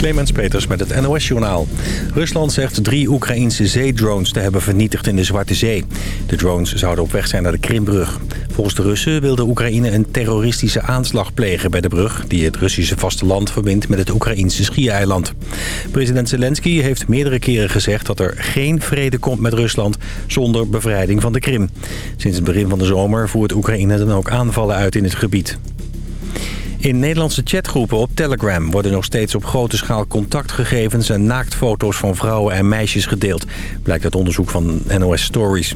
Clemens Peters met het NOS-journaal. Rusland zegt drie Oekraïnse zeedrones te hebben vernietigd in de Zwarte Zee. De drones zouden op weg zijn naar de Krimbrug. Volgens de Russen wilde Oekraïne een terroristische aanslag plegen bij de brug... die het Russische vasteland verbindt met het Oekraïnse schiereiland. President Zelensky heeft meerdere keren gezegd dat er geen vrede komt met Rusland... zonder bevrijding van de Krim. Sinds het begin van de zomer voert Oekraïne dan ook aanvallen uit in het gebied. In Nederlandse chatgroepen op Telegram worden nog steeds op grote schaal contactgegevens en naaktfoto's van vrouwen en meisjes gedeeld, blijkt uit onderzoek van NOS Stories.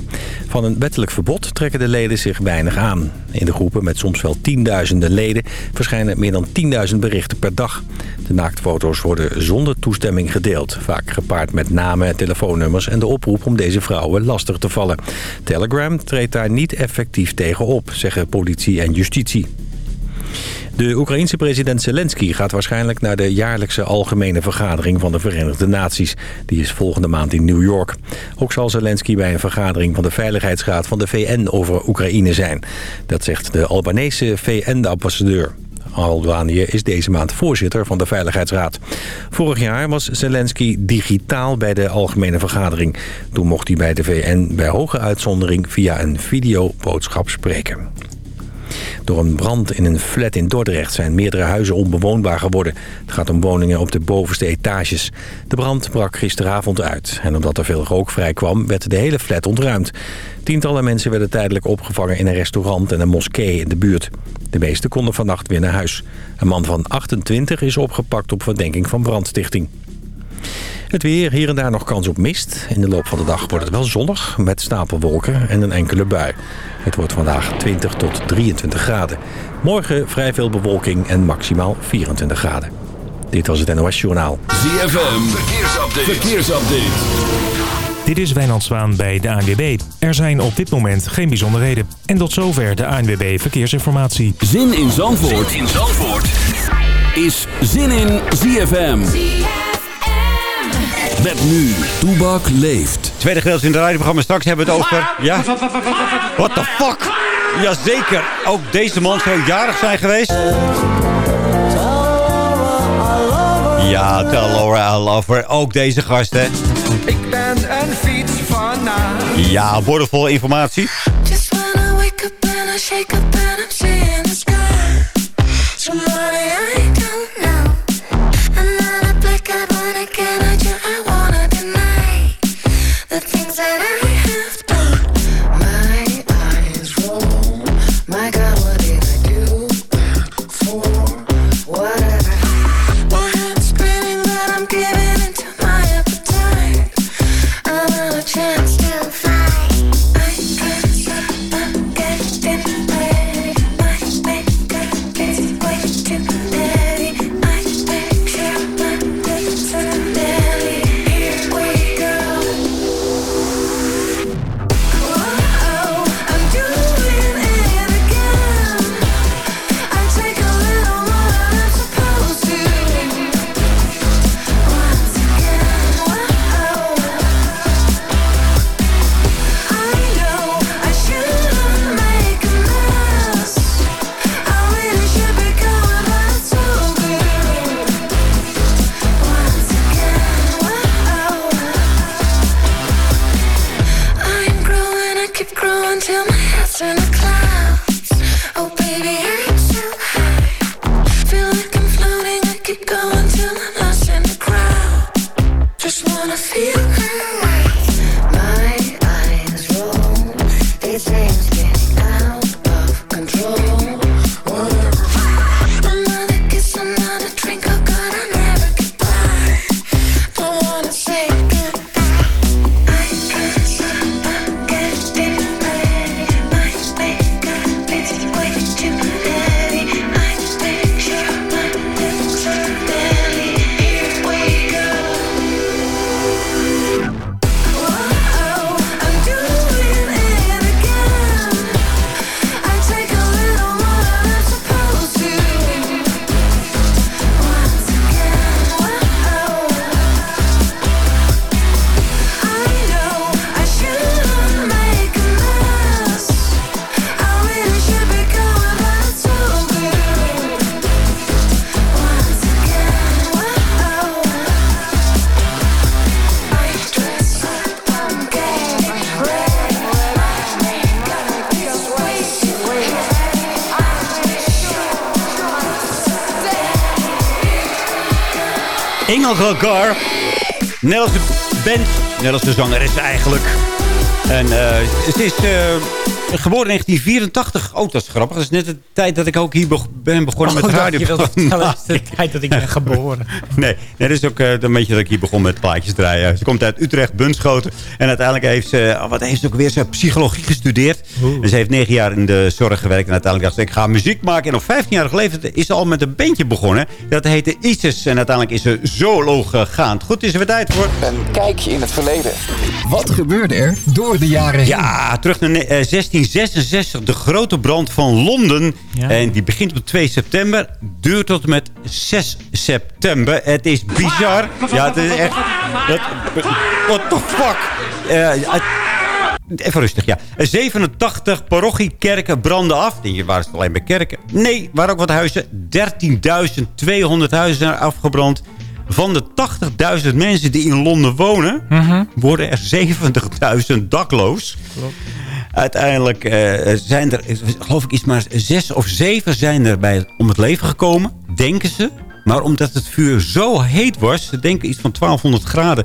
Van een wettelijk verbod trekken de leden zich weinig aan. In de groepen met soms wel tienduizenden leden verschijnen meer dan 10.000 berichten per dag. De naaktfoto's worden zonder toestemming gedeeld, vaak gepaard met namen en telefoonnummers en de oproep om deze vrouwen lastig te vallen. Telegram treedt daar niet effectief tegen op, zeggen politie en justitie. De Oekraïense president Zelensky gaat waarschijnlijk naar de jaarlijkse algemene vergadering van de Verenigde Naties. Die is volgende maand in New York. Ook zal Zelensky bij een vergadering van de Veiligheidsraad van de VN over Oekraïne zijn. Dat zegt de Albanese VN-ambassadeur. Albanië is deze maand voorzitter van de Veiligheidsraad. Vorig jaar was Zelensky digitaal bij de algemene vergadering. Toen mocht hij bij de VN bij hoge uitzondering via een videoboodschap spreken. Door een brand in een flat in Dordrecht zijn meerdere huizen onbewoonbaar geworden. Het gaat om woningen op de bovenste etages. De brand brak gisteravond uit. En omdat er veel rook vrij kwam, werd de hele flat ontruimd. Tientallen mensen werden tijdelijk opgevangen in een restaurant en een moskee in de buurt. De meesten konden vannacht weer naar huis. Een man van 28 is opgepakt op verdenking van brandstichting. Het weer, hier en daar nog kans op mist. In de loop van de dag wordt het wel zonnig met stapelwolken en een enkele bui. Het wordt vandaag 20 tot 23 graden. Morgen vrij veel bewolking en maximaal 24 graden. Dit was het NOS Journaal. ZFM, verkeersupdate. verkeersupdate. Dit is Wijnand Zwaan bij de ANWB. Er zijn op dit moment geen bijzonderheden. En tot zover de ANWB Verkeersinformatie. Zin in Zandvoort, zin in Zandvoort. is Zin in ZFM. Met nu, Toebak leeft. Tweede gedeelte in het radioprogramma. Straks hebben we het over... Ja? What the fuck? Jazeker. Ook deze man zou jarig zijn geweest. Ja, tell Laura I love her. Ook deze gasten. Ik ben een fiets van Ja, bordenvolle informatie. Just wanna wake up and I shake up and I'm seeing the sky. Somebody I Engel Gar. Nederlandse band. Nederlandse zangeres eigenlijk. En uh, het is uh, geboren in 1984. Oh, dat is grappig. Dat is net de tijd dat ik ook hier ben begonnen oh, met radio. Je dat is de tijd dat ik ben geboren. nee, nee, dat is ook uh, een beetje dat ik hier begon met plaatjes draaien. Ze komt uit Utrecht, Bunschoten. En uiteindelijk heeft ze, oh, wat heeft ze ook weer, ze psychologie gestudeerd. En ze heeft negen jaar in de zorg gewerkt. En uiteindelijk dacht ze, ik ga muziek maken. En op 15-jarige leeftijd is ze al met een bandje begonnen. Dat heette Isis. En uiteindelijk is ze solo gegaan. Goed, is er weer tijd voor. Een kijkje in het verleden. Wat gebeurde er door de jaren heen? Ja, terug naar 1666. De grote brand van Londen. Ja. En die begint op 2 september. Duurt tot en met 6 september. Het is bizar. Ja, het is echt... what the fuck? Uh, Even rustig, ja. 87 parochiekerken branden af. Denk je, waar is het alleen bij kerken? Nee, waar ook wat huizen. 13.200 huizen zijn afgebrand. Van de 80.000 mensen die in Londen wonen... Mhm. worden er 70.000 dakloos. Klopt. Uiteindelijk uh, zijn er, geloof ik, iets maar zes of zeven zijn er bij om het leven gekomen. Denken ze. Maar omdat het vuur zo heet was, ze denken iets van 1200 graden...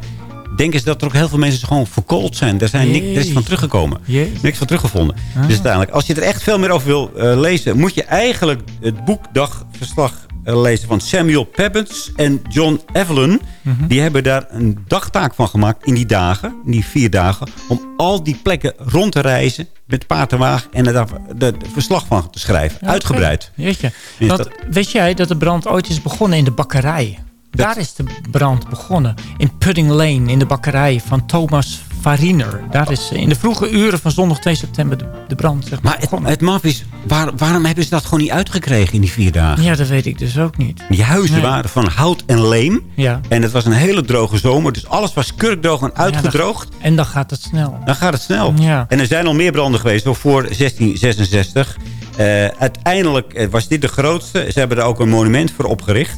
denken ze dat er ook heel veel mensen gewoon verkoold zijn. Daar zijn niks, er is van teruggekomen. Jezus. Niks van teruggevonden. Ah. Dus uiteindelijk, als je er echt veel meer over wil uh, lezen... moet je eigenlijk het boekdagverslag lezen van Samuel Pebbins en John Evelyn. Mhm. Mm -hmm. Die hebben daar een dagtaak van gemaakt in die dagen, in die vier dagen... om al die plekken rond te reizen met paard en wagen... en er de, verslag van te schrijven. Ja, Uitgebreid. Okay. Jeetje. Want, dat... Weet jij dat de brand ooit is begonnen in de bakkerij? Dat... Daar is de brand begonnen. In Pudding Lane, in de bakkerij van Thomas Fariner. Daar is in de vroege uren van zondag 2 september de, de brand zeg maar, maar het, het maf is, waar, waarom hebben ze dat gewoon niet uitgekregen in die vier dagen? Ja, dat weet ik dus ook niet. Die huizen nee. waren van hout en leem. Ja. En het was een hele droge zomer. Dus alles was kurkdroog en uitgedroogd. Ja, dan, en dan gaat het snel. Dan gaat het snel. Ja. En er zijn al meer branden geweest hoor, voor 1666. Uh, uiteindelijk was dit de grootste. Ze hebben er ook een monument voor opgericht.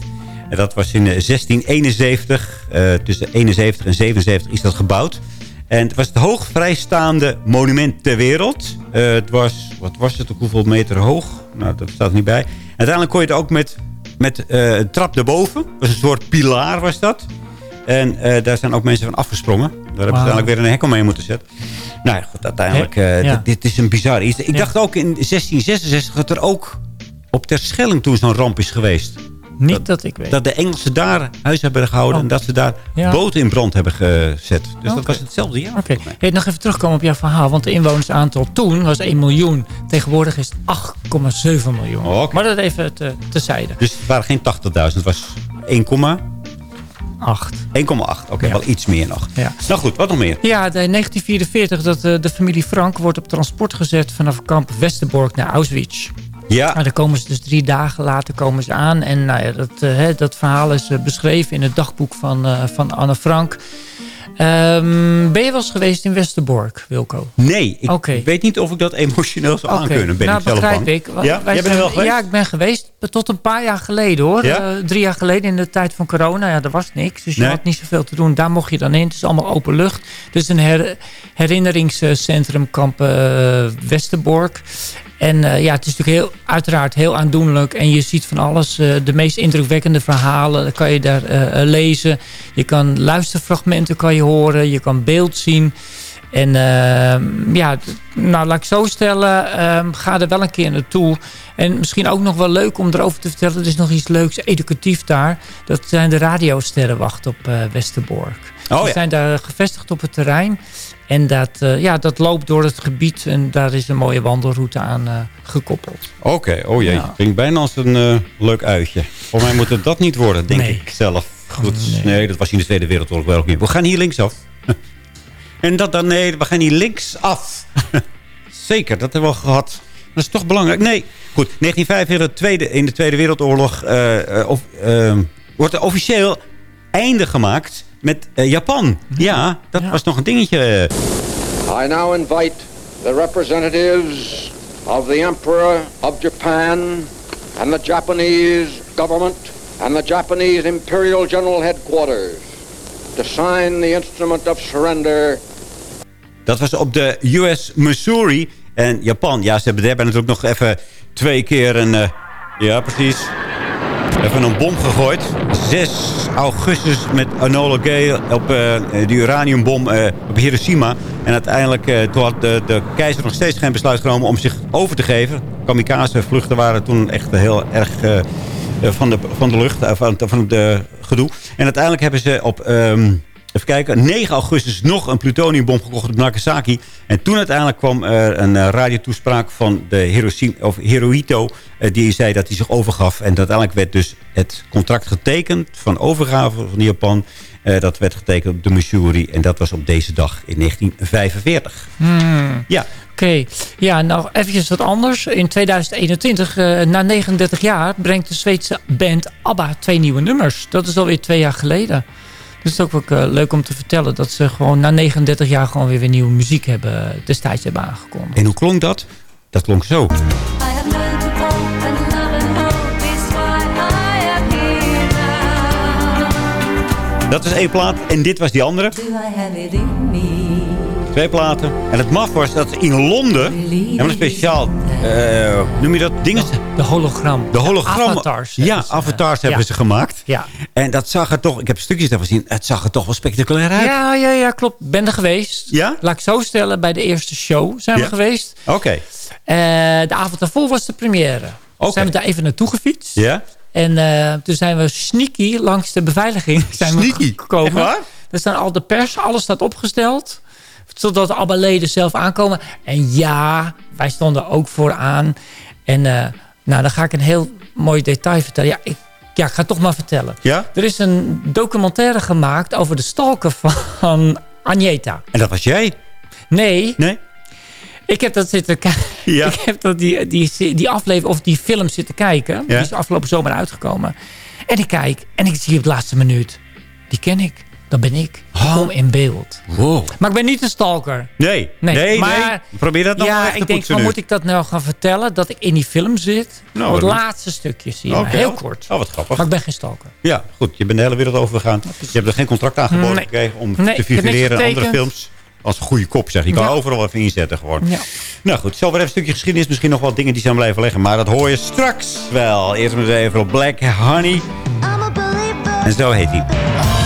En dat was in 1671. Uh, tussen 71 en 77 is dat gebouwd. En het was het hoog vrijstaande monument ter wereld. Uh, het was, wat was het, hoeveel meter hoog? Nou, dat staat er niet bij. En uiteindelijk kon je het ook met, met uh, een trap erboven. Dat was een soort pilaar was dat. En uh, daar zijn ook mensen van afgesprongen. Daar hebben ze uiteindelijk weer een hek omheen moeten zetten. Nou ja, goed, uiteindelijk, ja. dit, dit, is een bizar iets. Ik ja. dacht ook in 1666 dat er ook op Terschelling toen zo'n ramp is geweest. Niet dat, dat, ik weet. Dat de Engelsen daar huis hebben gehouden. Oh. En dat ze daar ja. boten in brand hebben gezet. Dus okay. dat was hetzelfde jaar. Oké. Okay. Hey, nog even terugkomen op jouw verhaal. Want de inwonersaantal toen was 1 miljoen. Tegenwoordig is het 8,7 miljoen. Oh, okay. Maar dat even te, tezijde. Dus het waren geen 80.000. Het was 1, 8. 1,8. Oké, okay, ja. wel iets meer nog. Ja. Nou goed, wat nog meer? Ja, in 1944 dat uh, de familie Frank wordt op transport gezet vanaf kamp Westerbork naar Auschwitz. Ja. Nou, dan komen ze dus drie dagen later komen ze aan. En nou ja, dat, uh, hè, dat verhaal is uh, beschreven in het dagboek van, uh, van Anne Frank. Um, ben je wel eens geweest in Westerbork, Wilco? Nee, ik okay. weet niet of ik dat emotioneel zou okay. aankunnen. Ben nou, ik zelf begrijp bang. ik. Ja? Jij bent er wel geweest? Ja, ik ben geweest. Tot een paar jaar geleden hoor. Ja? Uh, drie jaar geleden in de tijd van corona. Ja, er was niks. Dus je had niet zoveel te doen. Daar mocht je dan in. Het is allemaal open lucht. Dus een her herinneringscentrum kamp uh, Westerbork. En uh, ja, het is natuurlijk heel, uiteraard heel aandoenlijk. En je ziet van alles. Uh, de meest indrukwekkende verhalen kan je daar uh, lezen. Je kan luisterfragmenten kan je horen. Je kan beeld zien. En ja, nou laat ik zo stellen. ga er wel een keer naartoe. En misschien ook nog wel leuk om erover te vertellen. Er is nog iets leuks, educatief daar. Dat zijn de radiosterrenwachten op Westerbork. Oh, Die ja. zijn daar gevestigd op het terrein. En dat, uh, ja, dat loopt door het gebied en daar is een mooie wandelroute aan uh, gekoppeld. Oké, okay. oh jee. Ja. Klinkt bijna als een uh, leuk uitje. Voor mij moet het dat niet worden, denk nee. ik zelf. Goed, nee. nee. dat was in de Tweede Wereldoorlog wel ook niet. We gaan hier linksaf. en dat dan, nee, we gaan hier linksaf. Zeker, dat hebben we al gehad. Dat is toch belangrijk. Nee, goed. 1945, tweede, in de Tweede Wereldoorlog, of, wordt er officieel einde gemaakt met uh, Japan. Ja, dat Ja. was nog een dingetje. I now invite the representatives of the Emperor of Japan and the Japanese government and the Japanese Imperial General Headquarters to sign the instrument of surrender. Dat was op de US Missouri. En Japan, ja, ze hebben daarbij natuurlijk nog even twee keer een... Uh, ja, precies. Even een bom gegooid. 6 augustus met Enola Gay op uh, de uraniumbom uh, op Hiroshima. En uiteindelijk uh, toen had de, de, keizer nog steeds geen besluit genomen om zich over te geven. Kamikaze-vluchten waren toen echt heel erg van, de, van de lucht, van, van de gedoe. En uiteindelijk hebben ze op... Um, Even kijken, 9 augustus nog een plutoniumbom gekocht op Nagasaki. En toen uiteindelijk kwam er een uh, radiotoespraak van de Hiroshima, of Hirohito... Uh, die zei dat hij zich overgaf. En uiteindelijk werd dus het contract getekend van overgave van Japan. Uh, dat werd getekend op de Missouri. En dat was op deze dag in 1945. Hmm. Ja. Oké, okay. ja, nou eventjes wat anders. In 2021, na 39 jaar, brengt de Zweedse band ABBA twee nieuwe nummers. Dat is alweer twee jaar geleden. Dus het is ook wel uh, leuk om te vertellen dat ze gewoon na 39 jaar gewoon weer, weer nieuwe muziek hebben, destijds hebben aangekondigd. En hoe klonk dat? Dat klonk zo. Dat is één plaat en dit was die andere. Twee platen. En het maf was dat in Londen hebben een speciaal, uh, noem je dat, dingen? De hologram. De hologram. avatars. Ja, avatars hebben ja. ze gemaakt. Ja. En dat zag er toch, ik heb stukjes daarvan gezien, het zag er toch wel spectaculair uit. Ja, ja, ja, klopt. Ben er geweest. Ja? Laat ik zo stellen, bij de eerste show zijn Ja. we geweest. Oké. Uh, de avond daarvoor was de première. Oké. Zijn we daar even naartoe gefietst. Ja? En uh, toen zijn we sneaky langs de beveiliging zijn Sneaky? we gekomen. Er staan al de pers, alles staat opgesteld. Zodat alle leden zelf aankomen. En ja, wij stonden ook vooraan. En uh, nou, dan ga ik een heel mooi detail vertellen. Ja, ik, ja, ik ga het toch maar vertellen. Ja? Er is een documentaire gemaakt over de stalker van Agneta. En dat was jij? Nee, Nee? ik heb dat zitten kijken. Ja. Ik heb dat die, die, die aflevering of die film zitten kijken. Ja. Die is afgelopen zomer uitgekomen. En ik kijk en ik zie op de laatste minuut. Die ken ik. Dat ben ik. Ik Oh. kom in beeld. Wow. Maar ik ben niet een stalker. Nee. Nee, nee, maar- nee. Probeer dat nog ja, echt te ik denk, van, moet ik dat nou gaan vertellen? Dat ik in die film zit? Nou, het laatste stukje zie je. Heel kort. Oh, wat grappig. Maar ik ben geen stalker. Ja, goed. Je bent de hele wereld overgegaan. Je hebt er geen contract aangeboden Nee. gekregen om Nee, te figureren in andere films. Als een goede kop, zeg. Je kan Ja. overal even inzetten gewoon. Ja. Nou goed, zo weer even een stukje geschiedenis. Misschien nog wel dingen die zijn blijven leggen. Maar dat hoor je straks wel. Eerst maar eens even op Black Honey. En zo heet hij.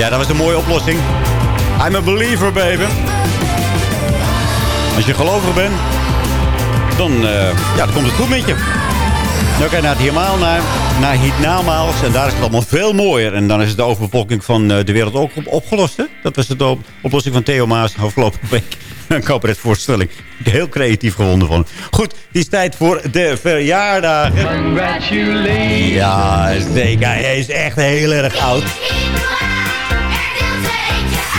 Ja, dat was een mooie oplossing. I'm a believer, baby. Als je gelovig bent, dan, eh, ja, dan komt het goed met je. Dan kan je naar het helemaal naar, naar hiernamaals. En daar is het allemaal veel mooier. En dan is de overbevolking van eh, de wereld ook op, opgelost. Hè? Dat was de op, oplossing van Theo Maas afgelopen week. Een cabaretvoorstelling. Heel creatief gevonden van. Goed, het is tijd voor de verjaardagen. Congratulations. Ja, zeker. Hij is echt heel erg oud.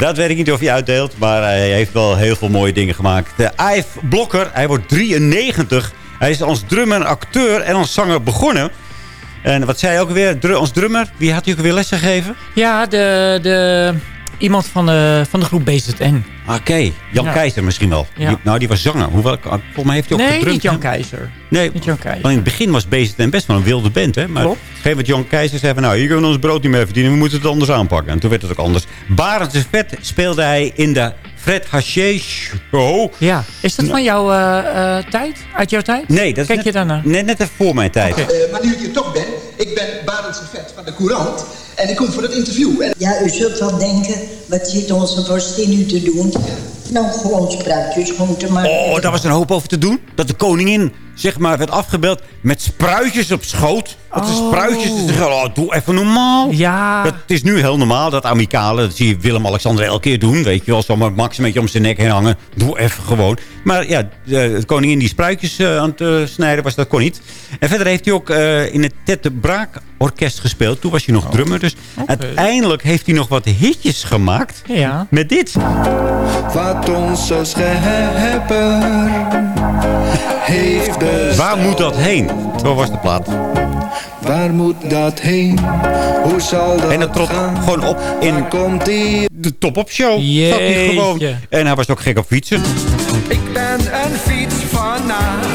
Dat weet ik niet of hij uitdeelt, maar hij heeft wel heel veel mooie dingen gemaakt. De Ive Blokker, hij wordt 93. Hij is als drummer, acteur en als zanger begonnen. En wat zei hij ook weer? Dru als drummer? Wie had hij ook weer les gegeven? Ja, de, de, iemand van de, van de groep BZN. Oké, Jan Ja. Keizer misschien wel. Ja. Die- nou, die was zanger. Hoewel, volgens mij heeft hij ook Nee, gedrumd. niet Jan? Keizer. Nee, Niet Jan Keizer. in het begin was BZN best wel een wilde band. Hè? Maar Klopt. op een gegeven moment Jan Keizer zei van... nou, hier kunnen we ons brood niet meer verdienen. We moeten het anders aanpakken. En toen werd het ook anders. Barend de Vet speelde hij in de Fred Haché Show. Ja. Is dat van jouw eh, eh, tijd? Uit jouw tijd? Nee, dat is Kijk net, je daarnaar? Net, net even voor mijn tijd. Eh, maar nu ik hier toch ben, ik ben Barendse Vet van de Courant. En ik kom voor het interview. En Ja, u zult wel denken, wat zit onze vorstin nu te doen? Nou, gewoon spruitjes groenten maken. Oh, daar was een hoop over te doen. Dat de koningin, zeg maar, werd afgebeeld met spruitjes op schoot. Dat Oh. spruitjes, te zeggen, oh, doe even normaal. Ja. Dat is nu heel normaal, dat amicale. Dat zie je Willem-Alexander elke keer doen. Weet je wel, zo met Max een beetje om zijn nek heen hangen. Doe even gewoon. Maar ja, de, de koningin die spruitjes eh, aan het eh, snijden was, dat kon niet. En verder heeft hij ook eh, in het Tette Braak orkest gespeeld. Toen was hij nog drummer. Dus uiteindelijk heeft hij nog wat hitjes gemaakt. Ja. Met dit. Wat onze schepper heeft. Waar moet dat heen? Zo was de plaat. Waar moet dat heen? Hoe zal dat En dat trok gaan? gewoon op in Waar komt ie? de top-op show. Jeetje. Zat hij gewoon. En hij was ook gek op fietsen. Ik ben een fietsfanaat.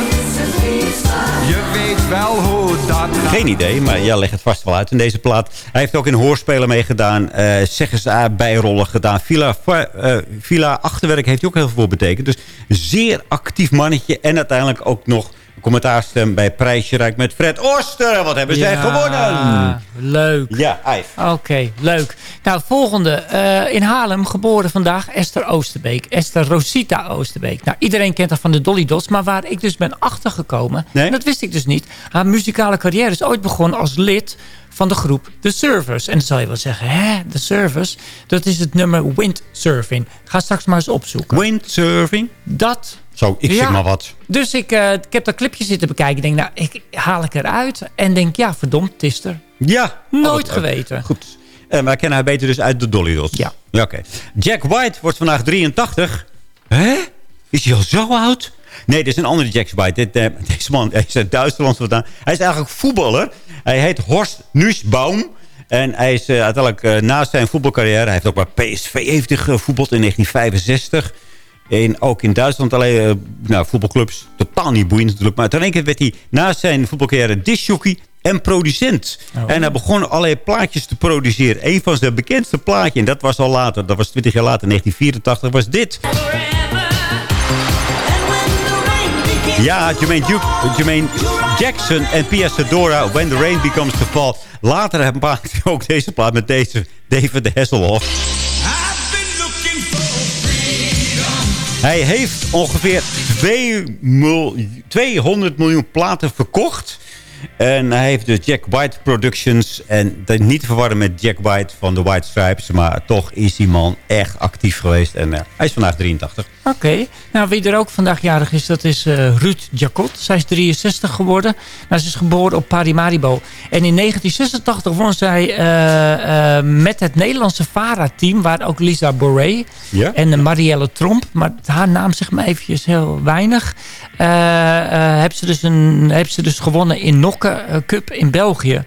Weet wel hoe dat. Geen idee, maar jij legt het vast wel uit in deze plaat. Hij heeft ook in hoorspelen meegedaan. eh Zeggens A bijrollen gedaan. Villa, eh, Villa Achterwerk heeft hij ook heel veel betekend. Dus zeer actief mannetje. En uiteindelijk ook nog commentaarstem bij Prijsje Rijk met Fred Oster. Wat hebben zij Ja, gewonnen? Leuk. Ja, Ive. Oké, leuk. Nou, volgende. Eh, in Haarlem geboren vandaag Esther Oosterbeek. Esther Rosita Oosterbeek. Nou, iedereen kent haar van de Dolly Dots. Maar waar ik dus ben achtergekomen, Nee? en dat wist ik dus niet. Haar muzikale carrière is ooit begonnen als lid van de groep The Surfers. En dan zal je wel zeggen, hè, The Surfers? Dat is het nummer Windsurfing. Ga straks maar eens opzoeken. Windsurfing. Dat Zo, ik Ja. zeg maar wat. dus ik, eh, ik heb dat clipje zitten bekijken. Ik denk, nou, ik haal ik eruit. En denk, ja, verdomd, het is er. Ja. Nooit Oh, geweten. Goed. Eh, maar kennen haar beter dus uit de Dolly Dots. Ja. ja oké. Jack White wordt vandaag 83. Hè? Is hij al zo oud? Nee, dit is een andere Jack White. Dit, eh, deze man hij is uit Duitsland vandaan. Hij is eigenlijk voetballer. Hij heet Horst Nussbaum. En hij is eh, uiteindelijk na zijn voetbalcarrière... Hij heeft ook bij PSV heeft hij gevoetbald in 1965. En ook in Duitsland alleen nou, voetbalclubs. Totaal niet boeiend natuurlijk. Maar toen keer werd hij na zijn voetbalcarrière disjockey en producent. En hij begon allerlei plaatjes te produceren. Een van zijn bekendste plaatjes, en dat was al later. Dat was 20 jaar later, 1984, was dit. Ja, Jermaine, Duke, Jermaine Jackson en Pia Sedora, When the Rain Becomes the Fall. Later maakte hij ook deze plaat met deze David Hasselhoff. Hij heeft ongeveer 2 mil- 200 miljoen platen verkocht. En hij heeft de Jack White Productions. En dat niet te verwarren met Jack White van de White Stripes. Maar toch is die man echt actief geweest. En eh, hij is vandaag 83. Oké. Nou, wie er ook vandaag jarig is, dat is eh, Ruud Jacot. Zij is 63 geworden. Nou, ze is geboren op Parimaribo. En in 1986 won zij eh, met het Nederlandse VARA-team... waar ook Lisa Boré Ja? en Marielle Tromp... maar haar naam zegt me eventjes heel weinig... eh eh, heeft, ze dus een, heeft ze dus gewonnen in Nokke eh, Cup in België...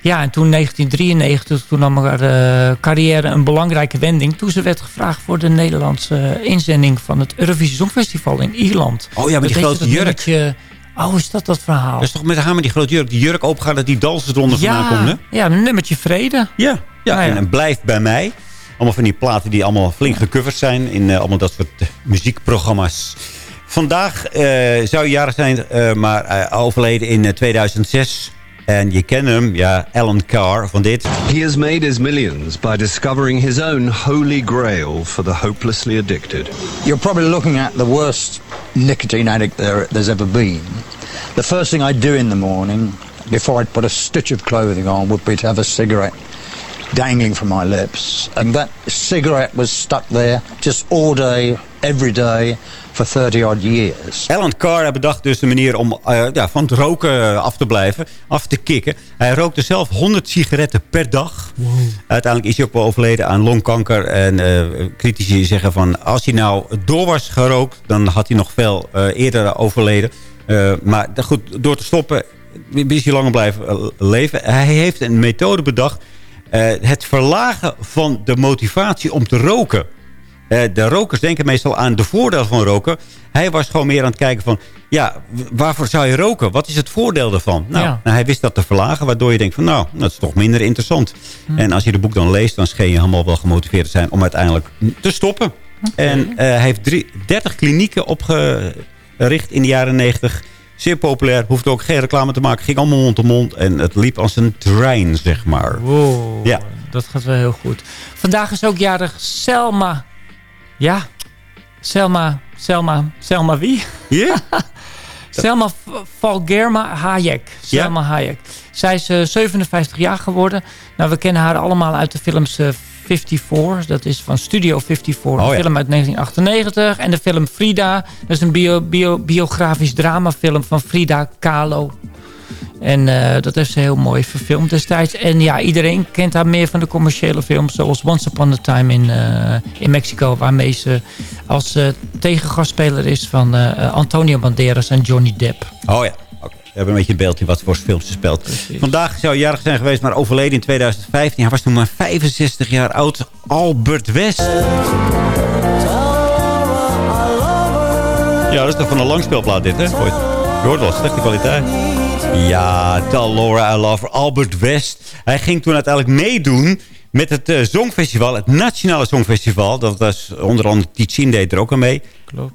Ja, en toen 1993, toen nam haar carrière een belangrijke wending. Toen ze werd gevraagd voor de Nederlandse inzending van het Eurovisie Songfestival in Ierland. Oh ja, met die grote jurk. Oh, is dat dat verhaal? Dat is toch met haar met die grote jurk. Die jurk opengaat dat die dansen eronder vandaan ja, komt, hè? ja, een nummertje vrede. Ja, ja. Nou ja. En, en blijft bij mij. Allemaal van die platen die allemaal flink gecoverd zijn. In allemaal dat soort muziekprogramma's. Vandaag eh, zou je jarig zijn, eh, maar eh, overleden in eh, 2006. En je kent hem, ja, Alan Carr van dit. He has made his millions by discovering his own holy grail for the hopelessly addicted. You're probably looking at the worst nicotine addict there, there's ever been. The first thing I do in the morning, before I put a stitch of clothing on, would be to have a cigarette dangling from my lips. And that cigarette was stuck there just all day, every day, for 30 odd years. Alan Carr bedacht dus een manier om eh, ja, van het roken af te blijven, af te kicken. Hij rookte zelf 100 sigaretten per dag. Uiteindelijk is hij ook wel overleden aan longkanker. En eh, critici zeggen van, als hij nou door was gerookt, dan had hij nog veel eh, eerder overleden. Eh, maar goed, door te stoppen is hij langer blijven eh, leven. Hij heeft een methode bedacht. eh, het verlagen van de motivatie om te roken. Eh, de rokers denken meestal aan de voordelen van roken. Hij was gewoon meer aan het kijken van... ja, waarvoor zou je roken? Wat is het voordeel ervan? Nou, Ja. nou, hij wist dat te verlagen, waardoor je denkt van... nou, dat is toch minder interessant. En als je de boek dan leest, dan scheen je helemaal wel gemotiveerd te zijn... om uiteindelijk te stoppen. En eh, hij heeft drie, 30 klinieken opgericht in de jaren 90... Zeer populair, hoefde ook geen reclame te maken. Ging allemaal mond te mond en het liep als een trein, zeg maar. Wow, Ja. dat gaat wel heel goed. Vandaag is ook jarig Selma. Ja, Selma, Selma, Selma wie? Ja? Selma Valgerma Hayek. Selma Hayek. Zij is eh, 57 jaar geworden. Nou, we kennen haar allemaal uit de films eh, 54. Dat is van Studio 54. Oh, een ja. film uit 1998. En de film Frida. Dat is een bio, bio, biografisch dramafilm van Frida Kahlo. En eh, dat heeft ze heel mooi verfilmd destijds. En ja, iedereen kent haar meer van de commerciële films. Zoals Once Upon a Time in, eh, in Mexico. Waarmee ze als eh tegengastspeler is van eh, Antonio Banderas en Johnny Depp. Oh ja, oké. We hebben een beetje een beeld in wat voor films ze speelt. Vandaag zou hij jarig zijn geweest, maar overleden in 2015. Hij was toen maar 65 jaar oud. Albert West. Ja, dat is toch van een langspeelplaat dit, hè? Je hoort wel, slechte kwaliteit. Ja, Tell Laura I Love Her. Albert West. Hij ging toen uiteindelijk meedoen met het eh, Songfestival. Het Nationale Songfestival. Dat was onder andere Tichin deed er ook aan mee.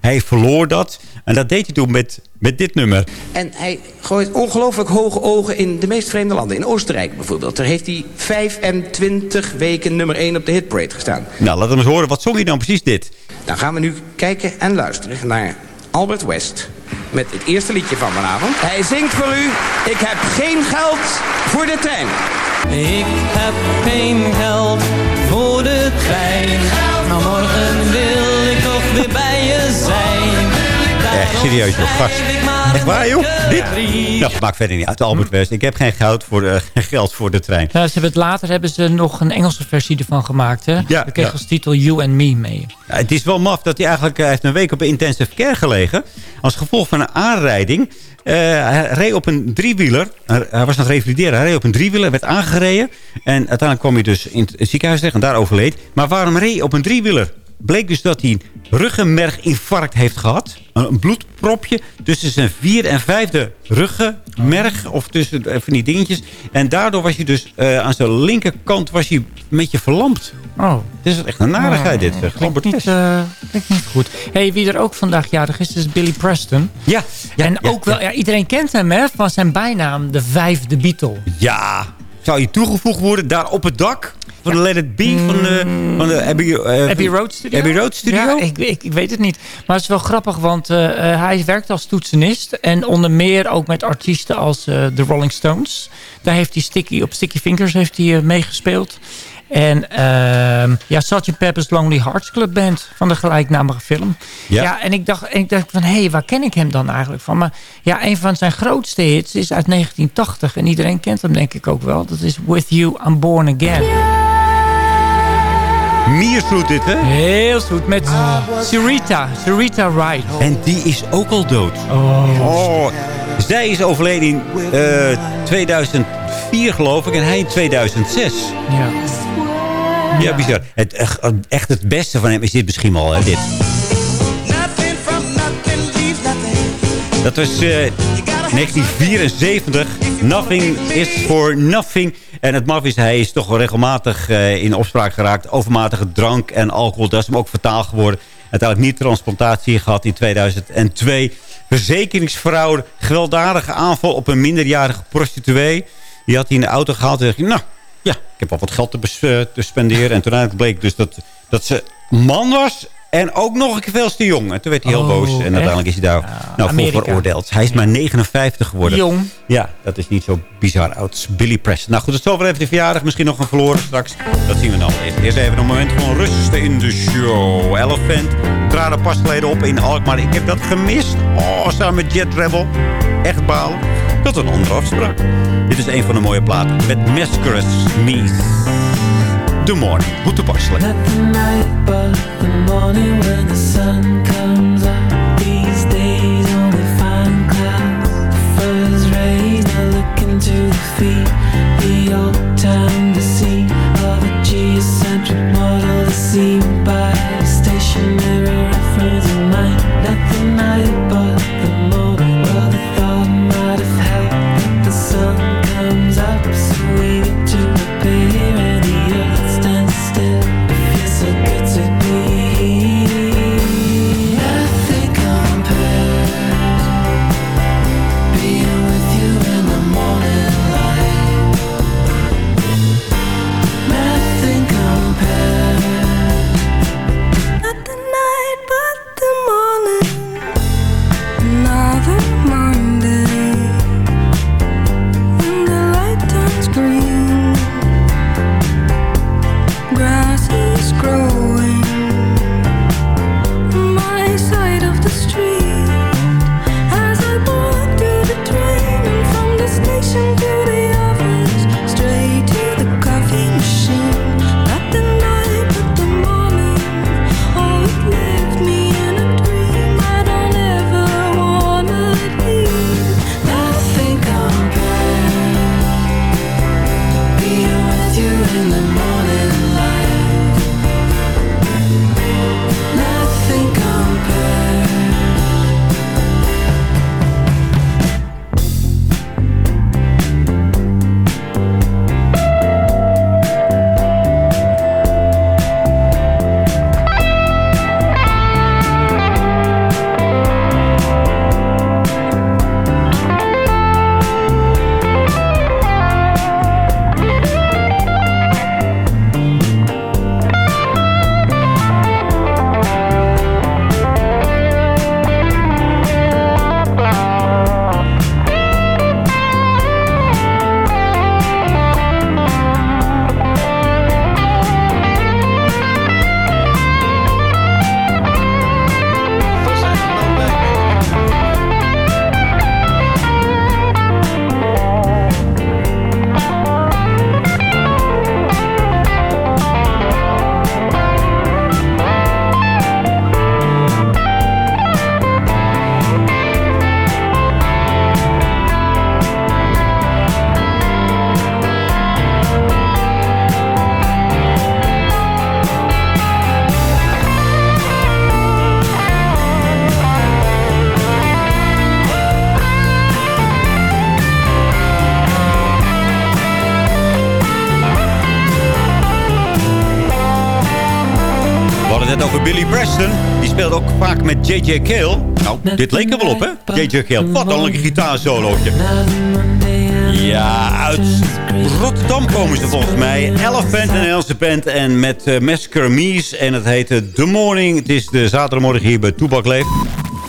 Hij verloor dat. En dat deed hij toen met, met dit nummer. En hij gooit ongelooflijk hoge ogen in de meest vreemde landen. In Oostenrijk bijvoorbeeld. Daar heeft hij 25 weken nummer 1 op de hitparade gestaan. Nou, laat hem eens horen. Wat zong hij dan precies dit? Dan gaan we nu kijken en luisteren naar Albert West. Met het eerste liedje van vanavond. Hij zingt voor u. Ik heb geen geld voor de trein. Ik heb geen geld voor de trein. Maar morgen wil ik toch weer bij je zijn. Echt serieus, joh. Gast. Echt waar, joh? Dit? Nou, maakt verder niet uit. Albert West. Ik heb geen geld voor de, geen geld voor de trein. Nou, ze hebben het later hebben ze nog een Engelse versie ervan gemaakt. Hè? Ja, kreeg ja. als titel You and Me mee. Ja, het is wel maf dat hij eigenlijk... Hij heeft een week op intensive care gelegen. Als gevolg van een aanrijding. Eh, hij reed op een driewieler. Hij was aan het revalideren. Hij reed op een driewieler, werd aangereden. En uiteindelijk kwam hij dus in het ziekenhuis terecht en daar overleed. Maar waarom reed hij op een driewieler? Bleek dus dat hij een ruggenmerginfarct heeft gehad. Een bloedpropje tussen zijn vierde en vijfde ruggenmerg. Of tussen eh, van die dingetjes. En daardoor was hij dus eh, aan zijn linkerkant was hij een beetje verlamd. Oh. Het is echt een narigheid dit. zeg. Klinkt niet, eh, klinkt niet goed. Hey, wie er ook vandaag jarig is, is Billy Preston. Ja. en ook wel, ja, iedereen kent hem hè, van zijn bijnaam, de vijfde Beatle. Ja, zou je toegevoegd worden daar op het dak van de Let It Be van de, van de Abbey, eh, Abbey Road Studio? Abbey Road Studio? Ja, ik, ik, ik weet het niet. Maar het is wel grappig, want eh, eh, hij werkt als toetsenist. En onder meer ook met artiesten als eh, de Rolling Stones. Daar heeft hij Sticky, op Sticky Fingers heeft hij, meegespeeld. En ehm ja, Sgt. Pepper's Lonely Hearts Club Band van de gelijknamige film. Ja. Ja, en ik dacht, en ik dacht van, hé, hey, waar ken ik hem dan eigenlijk van? Maar ja, een van zijn grootste hits is uit 1980. En iedereen kent hem denk ik ook wel. Dat is With You, I'm Born Again. Miersvloed dit, hè? Heel goed, met Sarita, Sarita Wright. En die is ook al dood. Oh. Zij is overleden in eh, 2004, geloof ik. En hij in 2006. Ja. Ja, bizar. Het, echt, echt het beste van hem is dit misschien wel, hè, dit. Dat was eh, 1974. Nothing is for nothing. En het maf is, hij is toch regelmatig eh, in opspraak geraakt. Overmatige drank en alcohol. Dat is hem ook fataal geworden. Uiteindelijk niet transplantatie gehad in 2002. Verzekeringsfraude. Gewelddadige aanval op een minderjarige prostituee. Die had hij in de auto gehaald. En dacht nou, ja, ik heb wel wat geld te, eh, te spenderen. En toen bleek dus dat, dat ze man was... En ook nog een keer veel te jong. En toen werd hij heel Oh, boos. En echt? uiteindelijk is hij daar nou, voor veroordeeld. Hij is maar 59 geworden. Jong. Ja, dat is niet zo bizar oud. Billy Preston. Nou goed, het is over even de verjaardag. Misschien nog een verloren straks. Dat zien we dan. Eerst even een moment van rust in de show. Elephant traden pas geleden op in Alkmaar. Ik heb dat gemist. Oh, samen met Jet Rebel. Echt balen. Dat een andere afspraak. Dit is een van de mooie platen. Met Masquerade Me. The Morning. Hoe toepasselijk. Met J.J. Cale. Nou, dit leek er wel op, hè? J.J. Cale. Wat dan een gitaarsolootje. Ja, uit Rotterdam komen ze volgens mij. Elephant, een Nederlandse band. En met uh, Massacre Mies. En het heette The Morning. Het is de zaterdagmorgen hier bij Toebak Leef.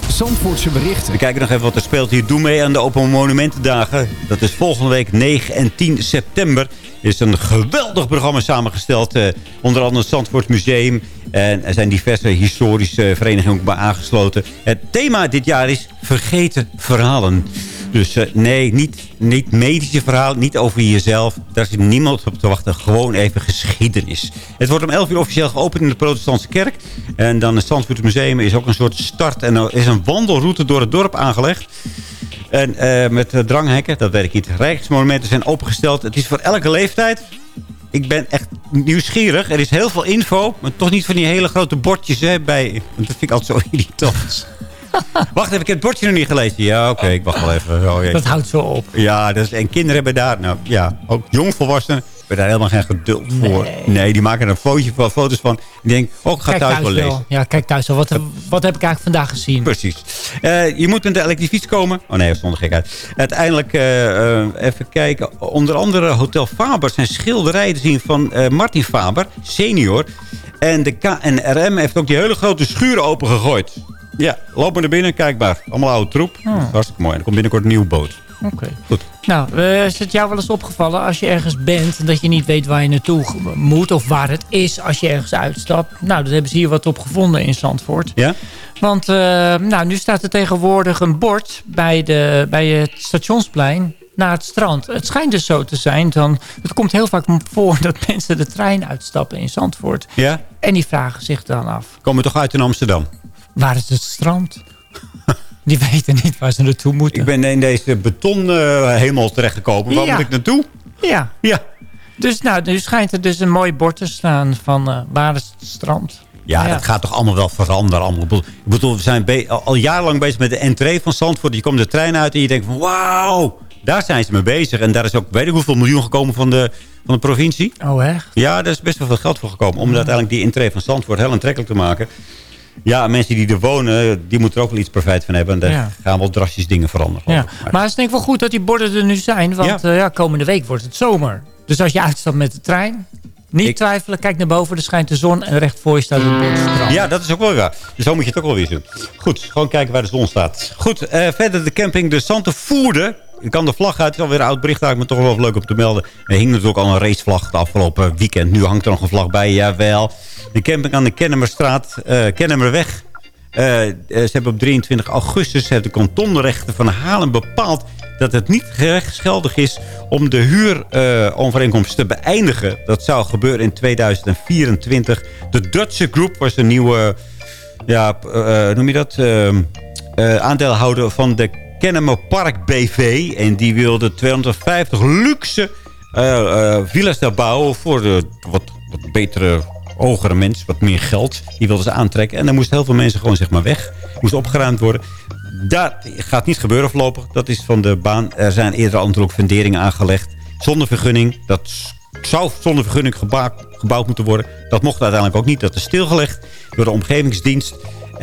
Zandvoortse berichten. We kijken nog even wat er speelt hier. Doe mee aan de Open Monumentendagen. Dat is volgende week 9 en 10 september. Er is een geweldig programma samengesteld. eh, onder andere het Zandvoort Museum. En er zijn diverse historische verenigingen ook bij aangesloten. Het thema dit jaar is vergeten verhalen. Dus eh, nee, niet, niet medische verhalen, niet over jezelf. Daar zit niemand op te wachten. Gewoon even geschiedenis. Het wordt om 11 uur officieel geopend in de protestantse kerk. En dan het Zandvoort Museum is ook een soort start. En er is een wandelroute door het dorp aangelegd. En eh, met eh, dranghekken, dat weet ik niet. Rijksmonumenten zijn opengesteld. Het is voor elke leeftijd. Ik ben echt nieuwsgierig. Er is heel veel info. Maar toch niet van die hele grote bordjes hè, bij. Dat vind ik altijd zo irritant. Wacht even, ik heb het bordje nog niet gelezen. Ja, oké, ik wacht wel even. Oh. Dat houdt zo op. Ja, dus, en kinderen hebben daar, nou ja, ook jongvolwassenen. Daar helemaal geen geduld voor. Nee, die maken er een fotootje van, foto's van. Die denk, oh, ik ga Kijk thuis wel lezen. Ja, kijk thuis wel. Wat, wat heb ik eigenlijk vandaag gezien? Precies. Eh, je moet met de elektrische fiets komen. Oh nee, dat stond er gek uit. Uiteindelijk, eh, eh, even kijken. Onder andere Hotel Faber zijn schilderijen te zien van Martin Faber, senior. En de KNRM heeft ook die hele grote schuur opengegooid. Ja, loop maar naar binnen, kijk maar. Allemaal oude troep. Oh. Hartstikke mooi. En er komt binnenkort een nieuwe boot. Oké. Goed. Nou, eh, is het jou wel eens opgevallen als je ergens bent... en dat je niet weet waar je naartoe moet of waar het is als je ergens uitstapt? Nou, daar hebben ze hier wat op gevonden in Zandvoort. Ja? Want eh, nou, nu staat er tegenwoordig een bord bij, de, bij het stationsplein naar het strand. Het schijnt dus zo te zijn. Dan, het komt heel vaak voor dat mensen de trein uitstappen in Zandvoort. Ja? En die vragen zich dan af. Komen toch uit in Amsterdam? Waar is het strand? Die weten niet waar ze naartoe moeten. Ik ben in deze beton eh, hemel terechtgekomen. Waar Ja. moet ik naartoe? Ja. Ja. Dus nou, nu schijnt er dus een mooi bord te staan van eh, waar is het strand? Ja, dat gaat toch allemaal wel veranderen. Allemaal. Ik bedoel- we zijn al jarenlang bezig met de entree van Zandvoort. Je komt de trein uit en je denkt van wauw, daar zijn ze mee bezig. En daar is ook, weet ik hoeveel miljoen gekomen van de, van de provincie. Oh echt? Ja, daar is best wel veel geld voor gekomen. Om uiteindelijk die entree van Zandvoort heel aantrekkelijk te maken. Ja, mensen die er wonen, die moeten er ook wel iets profijt van hebben. En daar Ja. gaan wel drastisch dingen veranderen. Ja. Maar het is denk ik wel goed dat die borden er nu zijn. Want ja. ja, komende week wordt het zomer. Dus als je uitstapt met de trein, niet twijfelen. Kijk naar boven, er schijnt de zon. En recht voor je staat het bord strand. Ja, dat is ook wel waar. Dus zo moet je het ook wel weer doen. Goed, gewoon kijken waar de zon staat. Goed, eh, verder de camping De Sante Voerde. Ik kan de vlag uit. Het is alweer een oud bericht eigenlijk, maar toch wel leuk om te melden. Er hing natuurlijk al een racevlag het afgelopen weekend. Nu hangt er nog een vlag bij, jawel. De camping aan de Kennemerstraat, eh Kennemerweg. Eh, eh, ze hebben op 23 augustus heeft de kantonrechter van Halen bepaald dat het niet gerechtsgeldig is om de huurovereenkomst te beëindigen. Dat zou gebeuren in 2024. De Dutch Group was een nieuwe, ja, noem je dat, aandeelhouder van de Kennemer Park BV. En die wilde 250 luxe eh, eh, villa's daar bouwen voor de wat, betere hogere mensen, wat meer geld. Die wilden ze aantrekken. En dan moesten heel veel mensen gewoon zeg maar weg. Moest opgeruimd worden. Dat gaat niet gebeuren voorlopig. Dat is van de baan. Er zijn eerder al natuurlijk funderingen aangelegd. Zonder vergunning. Dat zou zonder vergunning gebouwd, gebouwd moeten worden. Dat mocht uiteindelijk ook niet. Dat is stilgelegd door de omgevingsdienst.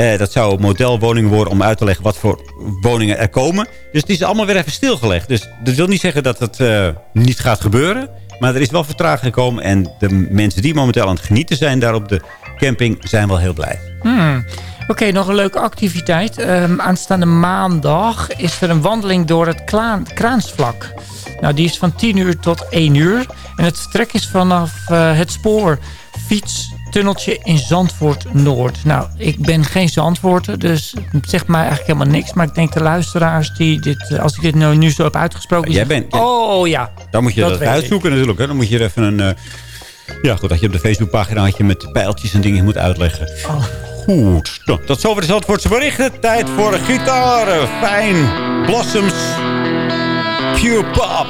Eh, dat zou modelwoningen worden om uit te leggen wat voor woningen er komen. Dus het is allemaal weer even stilgelegd. Dus dat wil niet zeggen dat het eh, niet gaat gebeuren. Maar er is wel vertraging gekomen. En de mensen die momenteel aan het genieten zijn daar op de camping zijn wel heel blij. Hmm. Oké, nog een leuke activiteit. Ehm, aanstaande maandag is er een wandeling door het Kraansvlak. Nou, die is van 10 uur tot 1 uur. En het vertrek is vanaf eh, het spoor fietstunneltje in Zandvoort Noord. Nou, ik ben geen Zandvoorter, dus het zegt mij eigenlijk helemaal niks. Maar ik denk de luisteraars die dit, eh, als ik dit nou nu zo heb uitgesproken... Jij bent- Oh ja, Dan moet je Dat dat, uitzoeken natuurlijk. Hè? Dan moet je er even een... eh, ja, goed, dat je op de Facebookpagina had je met pijltjes en dingen moet uitleggen. Oh. Goed. Nou, tot zover de Zandvoortse berichten. Tijd voor gitaren. Fijn. Blossoms. Pure pop.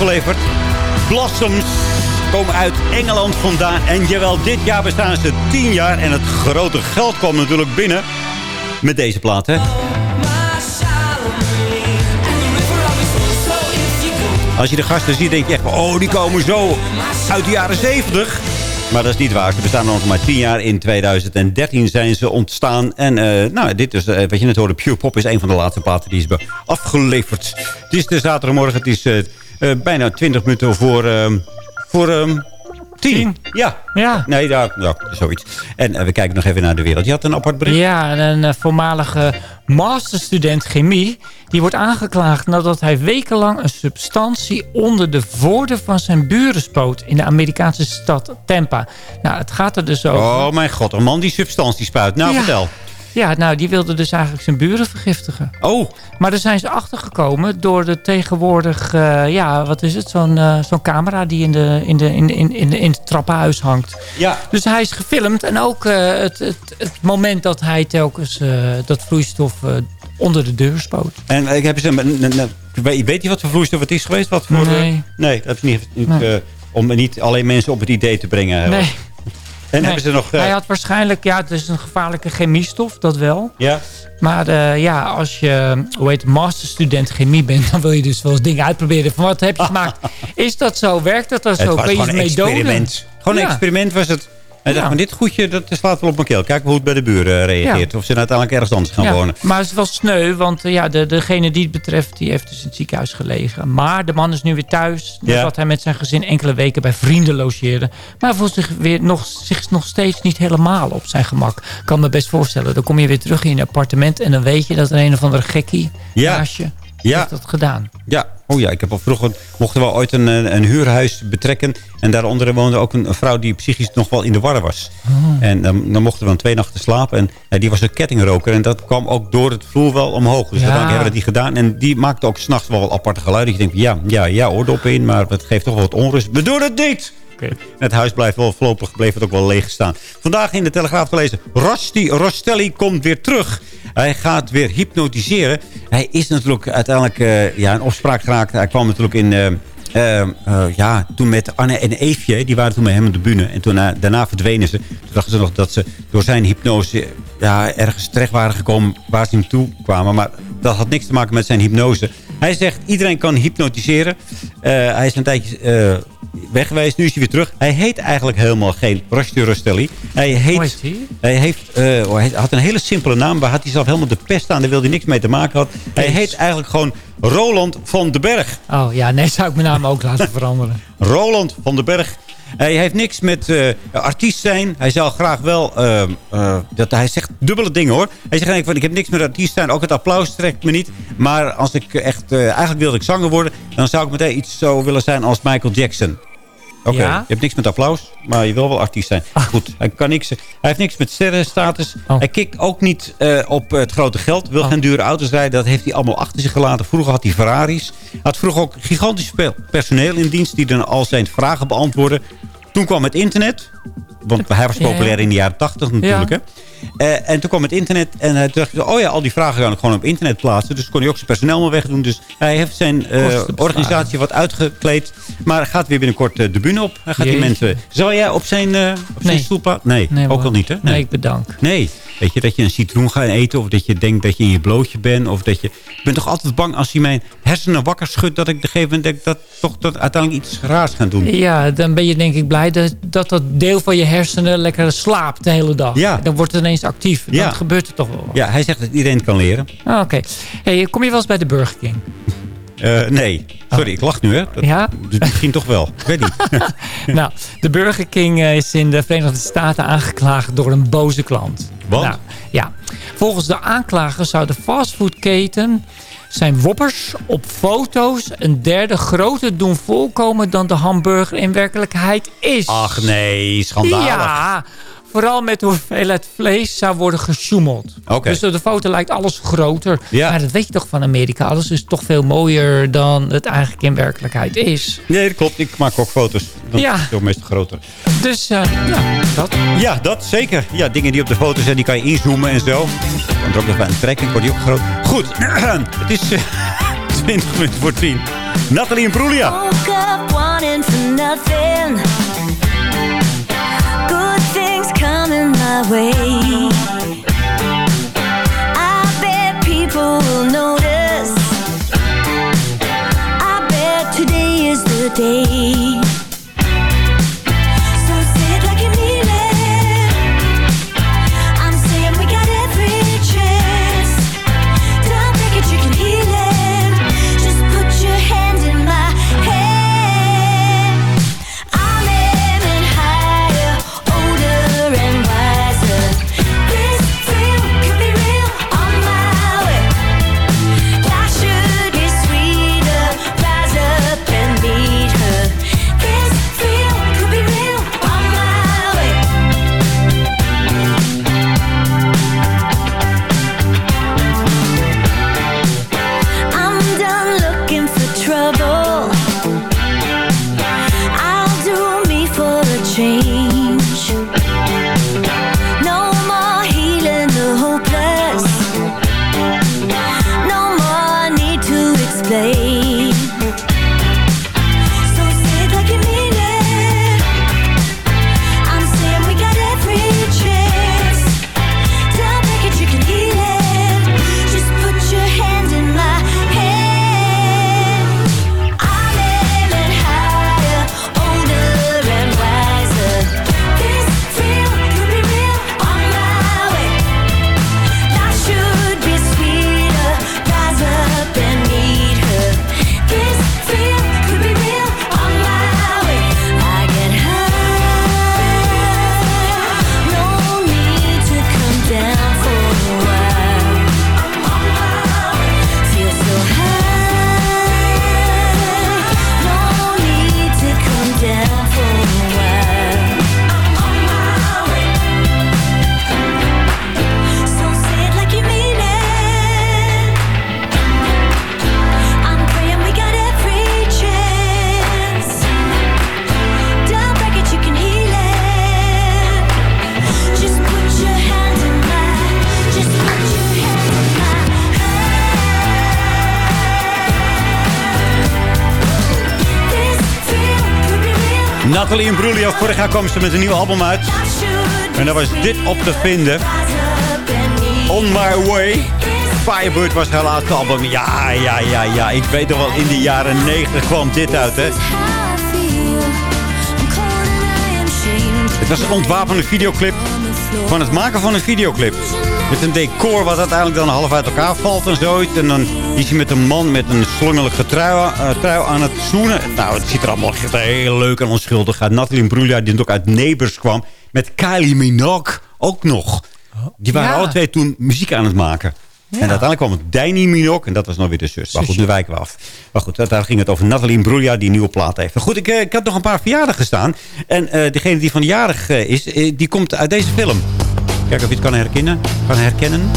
Afgeleverd. Blossoms komen uit Engeland vandaan. En jawel, dit jaar bestaan ze 10 jaar. En het grote geld kwam natuurlijk binnen. Met deze plaat, hè? Als je de gasten ziet, denk je echt... Oh, die komen zo uit de jaren 70. Maar dat is niet waar. Ze bestaan nog maar 10 jaar. In 2013 zijn ze ontstaan. En uh, nou, dit is, uh, wat je net hoorde, Pure Pop is een van de laatste platen die is afgeleverd. Het is de zaterdagmorgen. Het is uh, bijna 20 minuten voor... voor um, Tien. Ja. ja. Nee, daar, ja, zoiets. En uh, we kijken nog even naar de wereld. Je had een apart bericht. Ja, een uh, voormalige masterstudent chemie... die wordt aangeklaagd nadat hij wekenlang een substantie... onder de voordeur van zijn buren spoot... in de Amerikaanse stad Tampa. Nou, het gaat er dus over... Oh mijn god, een man die substantie spuit. Nou, ja. vertel. Ja, nou, die wilde dus eigenlijk zijn buren vergiftigen. Oh. Maar daar zijn ze achtergekomen door de tegenwoordig... Uh, ja, wat is het? Zo'n uh, zo'n camera die in, de, in, de, in, de, in, in, in het trappenhuis hangt. Ja. Dus hij is gefilmd. En ook uh, het, het, het moment dat hij telkens dat vloeistof onder de deur spoot. En ik heb eens... Weet je wat voor vloeistof het is geweest? Wat voor, nee. nee, dat is niet... niet Nee. om niet alleen mensen op het idee te brengen. Nee. En Nee, hebben ze nog... eh, Hij had waarschijnlijk, ja, het is een gevaarlijke chemiestof, dat wel. Ja. Maar eh, ja, als je, hoe heet het, masterstudent chemie bent... dan wil je dus wel eens dingen uitproberen. Van wat heb je gemaakt? Is dat zo? Werkt dat dan Het zo? was Kun je gewoon een experiment. Gewoon een Ja. experiment was het. Hij dacht, maar dit goedje, dat slaat wel op mijn keel. Kijk hoe het bij de buren eh, reageert. Of ze uiteindelijk ergens anders gaan Ja, wonen. Maar het is wel sneu, want eh, ja, de, degene die het betreft... die heeft dus in het ziekenhuis gelegen. Maar de man is nu weer thuis. Nadat hij met zijn gezin enkele weken bij vrienden logeerde. Maar voelt zich, weer nog, zich nog steeds niet helemaal op zijn gemak. Ik kan me best voorstellen. Dan kom je weer terug in je appartement... en dan weet je dat er een of andere gekkie Ja. naast je Ja. heeft dat gedaan. Ja, oh ja, ik heb al vroeger... mochten we ooit een, eh, een huurhuis betrekken. En daaronder woonde ook een, een vrouw die psychisch nog wel in de war was. En dan, dan mochten we dan twee nachten slapen. En ja, die was een kettingroker. En dat kwam ook door het vloer wel omhoog. Dus Ja. hebben we dat niet gedaan. En die maakte ook s'nachts wel aparte geluiden. Je denkt, ja, ja, ja, oordoppen in. Maar het geeft toch wel wat onrust. We doen het niet! Het huis blijft wel voorlopig bleef het ook wel leeg staan. Vandaag in de Telegraaf gelezen. Rosti Rostelli komt weer terug. Hij gaat weer hypnotiseren. Hij is natuurlijk uiteindelijk eh, ja, in opspraak geraakt. Hij kwam natuurlijk in... eh, eh, ja, toen met Anne en Eefje, die waren toen met hem op de bühne. En toen, daarna verdwenen ze. Toen dachten ze nog dat ze door zijn hypnose ja, ergens terecht waren gekomen waar ze naartoe kwamen. Maar dat had niks te maken met zijn hypnose. Hij zegt, iedereen kan hypnotiseren. Hij is een tijdje weg geweest, nu is hij weer terug. Hij heet eigenlijk helemaal geen Rosti Rostelli. Hij heet... Hoe heet hij? Hij, heeft, eh, hij had een hele simpele naam. Waar had hij zelf helemaal de pest aan. Daar wilde hij niks mee te maken had. Hij heet eigenlijk gewoon Roland van den Berg. Oh ja, nee, zou ik mijn naam ook laten veranderen. Roland van den Berg. Hij heeft niks met eh, artiest zijn. Hij zou graag wel... eh, eh, dat, hij zegt dubbele dingen hoor. Hij zegt eigenlijk van ik heb niks met artiest zijn. Ook het applaus trekt me niet. Maar als ik echt... eigenlijk wilde ik zanger worden. Dan zou ik meteen iets zo willen zijn als Michael Jackson. Oké, Ja? je hebt niks met applaus, maar je wil wel artiest zijn. Goed, hij kan niks. Hij heeft niks met sterrenstatus. Oh. Hij kikt ook niet eh, op het grote geld. Wil geen dure auto's rijden. Dat heeft hij allemaal achter zich gelaten. Vroeger had hij Ferraris. Hij had vroeger ook gigantisch personeel in dienst... die dan al zijn vragen beantwoorden. Toen kwam het internet. Want hij was populair in de jaren tachtig natuurlijk. Ja. Hè? Eh, en toen kwam het internet en hij dacht... oh ja, al die vragen kan ik gewoon op internet plaatsen. Dus kon hij ook zijn personeel maar wegdoen. Dus hij heeft zijn eh, organisatie wat uitgekleed. Maar gaat weer binnenkort eh, de bühne op. Hij gaat die mensen... Zou jij op zijn, eh op zijn Nee. Nee, Nee, ook al niet hè? Nee, ik bedank. Nee. Weet je, dat je een citroen gaat eten. Of dat je denkt dat je in je blootje bent. Of dat je... Ik ben toch altijd bang als hij mijn hersenen wakker schudt. Dat ik een gegeven moment denk dat toch dat uiteindelijk iets raars gaat doen. Ja, dan ben je denk ik blij dat dat, dat deel van je hersenen lekker slaapt de hele dag. Ja. Dan wordt het ineens actief. Dan Ja. gebeurt er toch wel. Ja, hij zegt dat iedereen het kan leren. Ah, Oké. Hey, kom je wel eens bij de Burger King? Eh, nee. Sorry, ik lach nu hè. Dat, Ja? Dus misschien toch wel. Ik weet niet. nou, de Burger King eh, is in de Verenigde Staten aangeklaagd door een boze klant. Wat? Nou, ja. Volgens de aanklager zou de fastfoodketen zijn woppers op foto's een derde groter doen voorkomen dan de hamburger in werkelijkheid is. Ach nee, schandalig. Ja, vooral met de hoeveelheid vlees zou worden gesjoemeld. Oké. Dus op de foto lijkt alles groter. Ja. Maar dat weet je toch van Amerika. Alles is toch veel mooier dan het eigenlijk in werkelijkheid is. Nee, dat klopt. Ik maak ook foto's. Dan Ja. is het meestal groter. Dus eh, ja, dat. Ja, dat zeker. Ja, dingen die op de foto zijn, die kan je inzoomen en zo. Dan er ook nog bij een trekking, wordt die ook groot. Goed, het is eh, 20 minuten voor 10. Nathalie Imbruglia. Woke coming Nathalie Imbruglia. Vorig jaar kwam ze met een nieuw album uit. En daar was dit op te vinden. On My Way. Firebird was haar laatste album. Ja, ja, ja, ja. Ik weet nog wel, in de jaren 90 kwam dit uit, hè. Het was een ontwapende videoclip van het maken van een videoclip. Met een decor wat uiteindelijk dan half uit elkaar valt en zoiets. En dan is hij met een man met een slongelige trui, eh, trui aan het zoenen. Nou, het ziet er allemaal echt heel leuk en onschuldig uit. Natalie Imbruglia, die ook uit Neighbors kwam. Met Kylie Minogue ook nog. Die waren Ja. alle twee toen muziek aan het maken. En uiteindelijk kwam het Danny Minogue. En dat was nog weer de zus. Maar goed, nu wijken we af. Maar goed, daar ging het over Nathalie Imbruglia die een nieuwe plaat heeft. Maar goed, ik, eh, ik had nog een paar verjaardagen staan. En eh, degene die vanjarig eh, is, die komt uit deze film. Kijk of je het kan herkennen. Kan herkennen.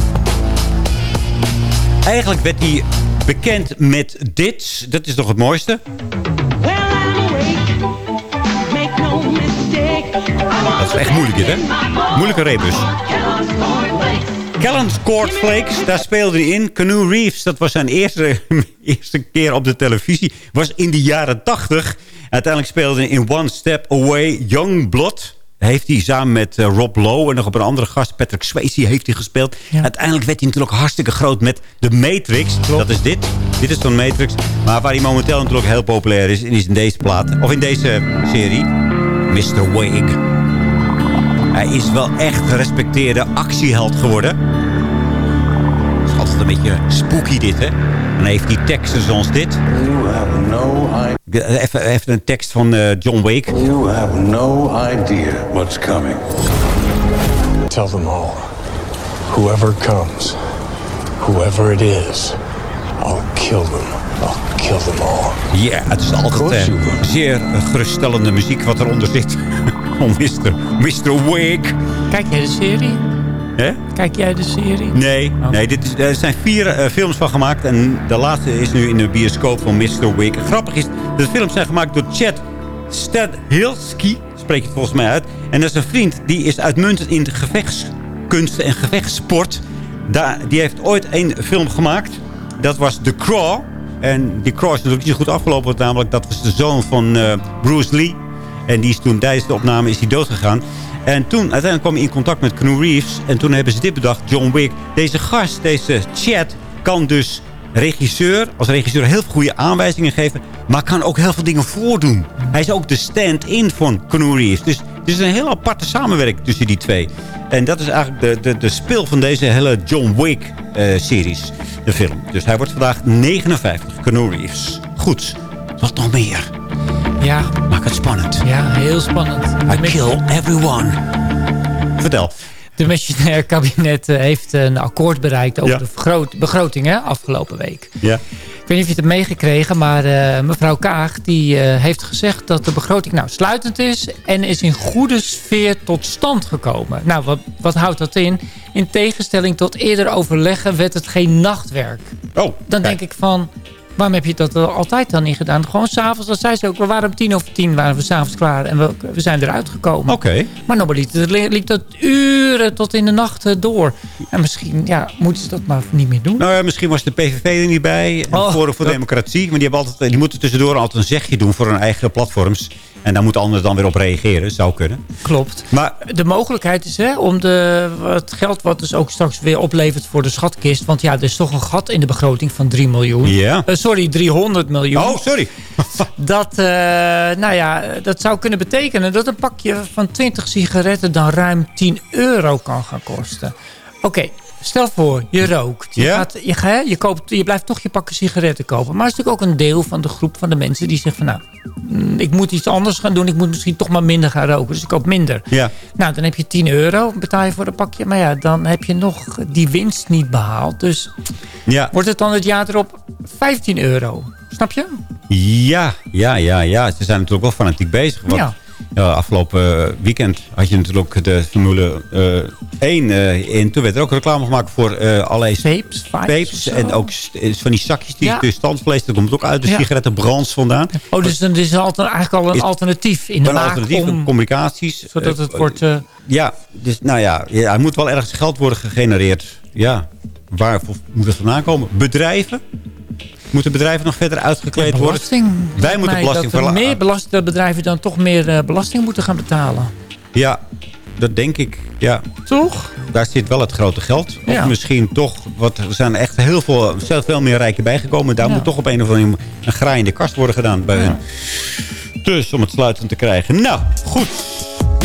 Eigenlijk werd hij bekend met dit. Dat is toch het mooiste? Dat is echt moeilijk dit, hè? Moeilijke rebus. Callan Cornflakes, daar speelde hij in. Canoe Reeves, dat was zijn eerste, eerste keer op de televisie. Was in de jaren tachtig. Uiteindelijk speelde hij in One Step Away Young Blood. Heeft hij samen met eh, Rob Lowe en nog op een andere gast, Patrick Swayze, heeft hij gespeeld. Uiteindelijk werd hij natuurlijk hartstikke groot met The Matrix. Dat is dit. Dit is zo'n Matrix. Maar waar hij momenteel natuurlijk heel populair is, is in deze plaat. Of in deze serie. Mr. Wake. Hij is wel echt gerespecteerde actieheld geworden. Altijd een beetje spooky dit, hè? En dan heeft hij teksten zoals dit. Even, even een tekst van eh, John Wake. You have no idea what's coming. Tell them all. Whoever comes, whoever it is, I'll kill them. I'll kill them all. Ja, het is altijd eh, zeer eh, geruststellende muziek wat eronder zit. Van Mr. Mr. Wake. Kijk jij de serie? Hè? Kijk jij de serie? Nee, nee dit is, er zijn vier eh, films van gemaakt. En de laatste is nu in de bioscoop van Mr. Wick. Grappig is, de films zijn gemaakt door Chad Stadhilski. Spreek je het volgens mij uit. En dat is een vriend, die is uitmuntend in gevechtskunsten en gevechtssport. Daar, die heeft ooit een film gemaakt. Dat was The Craw. En die crash is natuurlijk niet goed afgelopen. Want namelijk, dat was de zoon van eh, Bruce Lee. En die is toen tijdens de opname is hij doodgegaan. En toen uiteindelijk kwam hij in contact met Keanu Reeves. En toen hebben ze dit bedacht. John Wick, deze gast, deze Chad, kan dus regisseur, als regisseur heel veel goede aanwijzingen geven. Maar kan ook heel veel dingen voordoen. Hij is ook de stand-in van Keanu Reeves. Dus het is een heel aparte samenwerking tussen die twee. En dat is eigenlijk de, de, de speel van deze hele John Wick-series. de film. Dus hij wordt vandaag 59, Keanu Reeves. Goed, wat nog meer? Ja. Maak het spannend. Ja, heel spannend. I kill everyone. Vertel. De missionair kabinet eh, heeft een akkoord bereikt over Ja. de begroting hè, afgelopen week. Ja. Ik weet niet of je het hebt meegekregen, maar eh, mevrouw Kaag die, eh, heeft gezegd dat de begroting nou sluitend is en is in goede sfeer tot stand gekomen. Nou, wat, wat houdt dat in? In tegenstelling tot eerder overleggen werd het geen nachtwerk. Oh, Dan denk ik van, waarom heb je dat altijd dan niet gedaan? Gewoon s'avonds, dat zei ze ook, we waren om tien over tien, waren we s'avonds klaar en we, we zijn eruit gekomen. Oké. Maar nobody liep, liep dat uren tot in de nacht eh, door. En misschien ja, moeten ze dat maar niet meer doen. Nou ja, misschien was de PVV er niet bij. En Oh, Forum voor dat- Democratie. Maar die, hebben altijd, die moeten tussendoor altijd een zegje doen voor hun eigen platforms. En daar moeten anderen dan weer op reageren. Zou kunnen. Klopt. Maar De mogelijkheid is hè, om de, het geld wat dus ook straks weer oplevert voor de schatkist. Want ja, er is toch een gat in de begroting van 3 miljoen. Eh, sorry, 300 miljoen. Oh, sorry. dat, eh, nou ja, dat zou kunnen betekenen dat een pakje van 20 sigaretten dan ruim 10 euro kan gaan kosten. Oké, stel voor, je rookt. Je, gaat, je, je, koopt, je blijft toch je pakken sigaretten kopen. Maar het is natuurlijk ook een deel van de groep van de mensen die zeggen van... nou, mm, ik moet iets anders gaan doen. Ik moet misschien toch maar minder gaan roken. Dus ik koop minder. Ja. Nou, dan heb je 10 euro betaal je voor een pakje. Maar ja, dan heb je nog die winst niet behaald. Dus Ja. wordt het dan het jaar erop 15 euro. Snap je? Ja, ja, ja, ja. Ze zijn natuurlijk wel fanatiek bezig. Want, Ja. Ja, afgelopen eh, weekend had je natuurlijk ook de Formule eh 1 eh, in. Toen werd er ook reclame gemaakt voor eh allerlei Vapes, vapes. zo. En ook van die zakjes die Ja. dus standvlees. Dat komt ook uit de Ja. sigarettenbrands vandaan. Oh, dus dan is er altijd eigenlijk al een Is- alternatief in de Een maak alternatief om- communicaties. Zodat het wordt... Ja, dus nou ja, er moet wel ergens geld worden gegenereerd. Ja, waar moet het vandaan komen? Bedrijven? Moeten bedrijven nog verder uitgekleed worden? Wij moeten belasting dat er verla- meer belast, dat bedrijven dan toch meer eh, belasting moeten gaan betalen. Ja, dat denk ik. Ja. Toch? Daar zit wel het grote geld. Of Ja. misschien toch, wat, er zijn echt heel veel, veel meer rijken bijgekomen. Daar Ja. moet toch op een of andere manier een graai in de kast worden gedaan bij hun. Dus om het sluitend te krijgen. Nou, goed.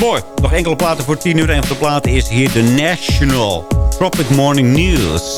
Mooi. Nog enkele platen voor 10 uur. Een van de platen is hier de National Tropic Morning News.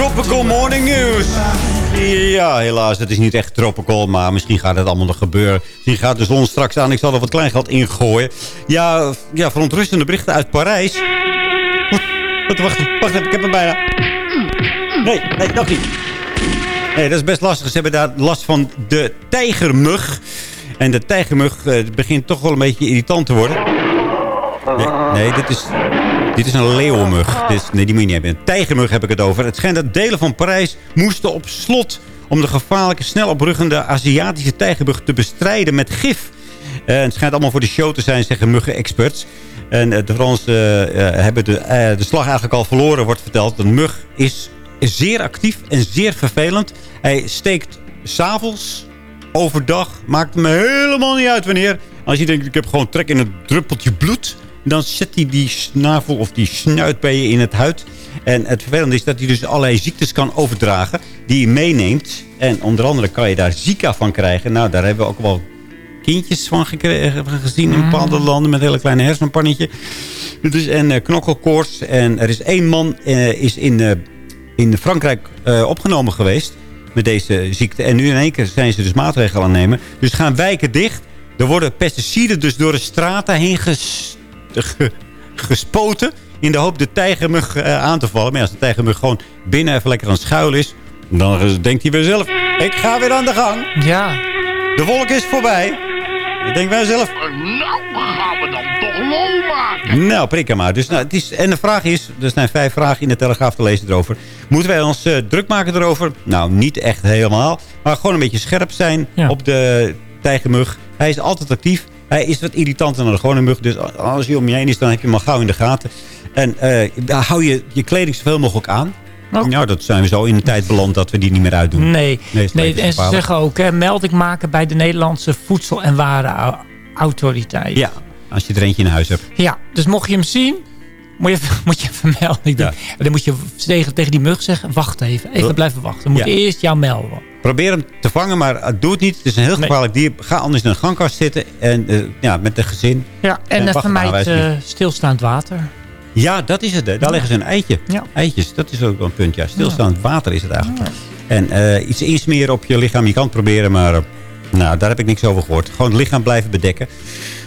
Tropical Morning News. Ja, helaas, het is niet echt tropical, maar misschien gaat het allemaal nog gebeuren. Misschien gaat de zon straks aan, ik zal er wat kleingeld ingooien. Ja, ja verontrustende berichten uit Parijs. Wat, wacht, wacht even, ik heb hem bijna. Nee, nee, nog niet. Nee, dat is best lastig. Ze hebben daar last van de tijgermug. En de tijgermug eh, begint toch wel een beetje irritant te worden. Nee, nee dit, is, dit is een is, nee, die moet je niet hebben. Een tijgermug heb ik het over. Het schijnt dat delen van Parijs moesten op slot... om de gevaarlijke, snel opruggende Aziatische tijgermug te bestrijden met gif. Eh, het schijnt allemaal voor de show te zijn, zeggen muggen-experts. En eh, de Fransen eh, hebben de, de slag eigenlijk al verloren, wordt verteld. De mug is zeer actief en zeer vervelend. Hij steekt s'avonds, overdag, maakt me helemaal niet uit wanneer. Als je denkt, ik heb gewoon trek in een druppeltje bloed... dan zet hij die snavel of die snuit bij je in het huid. En het vervelende is dat hij dus allerlei ziektes kan overdragen... die je meeneemt. En onder andere kan je daar Zika van krijgen. Nou, daar hebben we ook wel kindjes van gekregen, van gezien in bepaalde landen... met een hele kleine hersenpannetje. Dus, en eh, knokkelkoorts. En er is één man eh, is in, eh, in Frankrijk opgenomen geweest met deze ziekte. En nu in één keer zijn ze dus maatregelen aan het nemen. Dus gaan wijken dicht. Er worden pesticiden dus door de straten heen ges- ge- gespoten... in de hoop de tijgermug eh, aan te vallen. Maar als de tijgermug gewoon binnen even lekker aan het schuilen is... dan eh, denkt hij weer zelf... ik ga weer aan de gang. Ja. De wolk is voorbij. Dan denken wij zelf... Nou, gaan we dan toch lol maken. Nou, prik maar. Dus, nou, het is, en de vraag is, er zijn vijf vragen in de Telegraaf te lezen erover. Moeten wij ons eh, druk maken erover? Nou, niet echt helemaal. Maar gewoon een beetje scherp zijn op de tijgermug. Hij is altijd actief. Hij is wat irritanter dan de gewone mug. Dus als hij om je heen is, dan heb je hem al gauw in de gaten. En daar hou je je kleding zoveel mogelijk aan. Nou, dat zijn we zo in een tijd beland dat we die niet meer uitdoen. Nee, nee en ze zeggen ook, hè, melding maken bij de Nederlandse Voedsel- en Warenautoriteit. Ja, als je er eentje in huis hebt. Ja, dus mocht je hem zien, moet je, even- moet je even melden. Denk, Dan moet je tegen, tegen die mug zeggen, wacht even, even Ja. blijven wachten. Dan moet je Ja. eerst jou melden. Probeer hem te vangen, maar doe het niet. Het is een heel gevaarlijk dier. Ga anders in een gangkast zitten. En eh, ja, met een gezin. Ja, en En uh, vermijd eh, stilstaand water. Ja, dat is het. Daar leggen ze een eitje. Eitjes, dat is ook wel een punt. Ja, stilstaand water is het eigenlijk. En eh, iets insmeren op je lichaam. Je kan het proberen, maar nou, daar heb ik niks over gehoord. Gewoon het lichaam blijven bedekken.